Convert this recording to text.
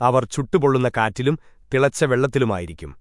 അവർ ചുട്ടുപൊള്ളുന്ന കാറ്റിലും തിളച്ച വെള്ളത്തിലുമായിരിക്കും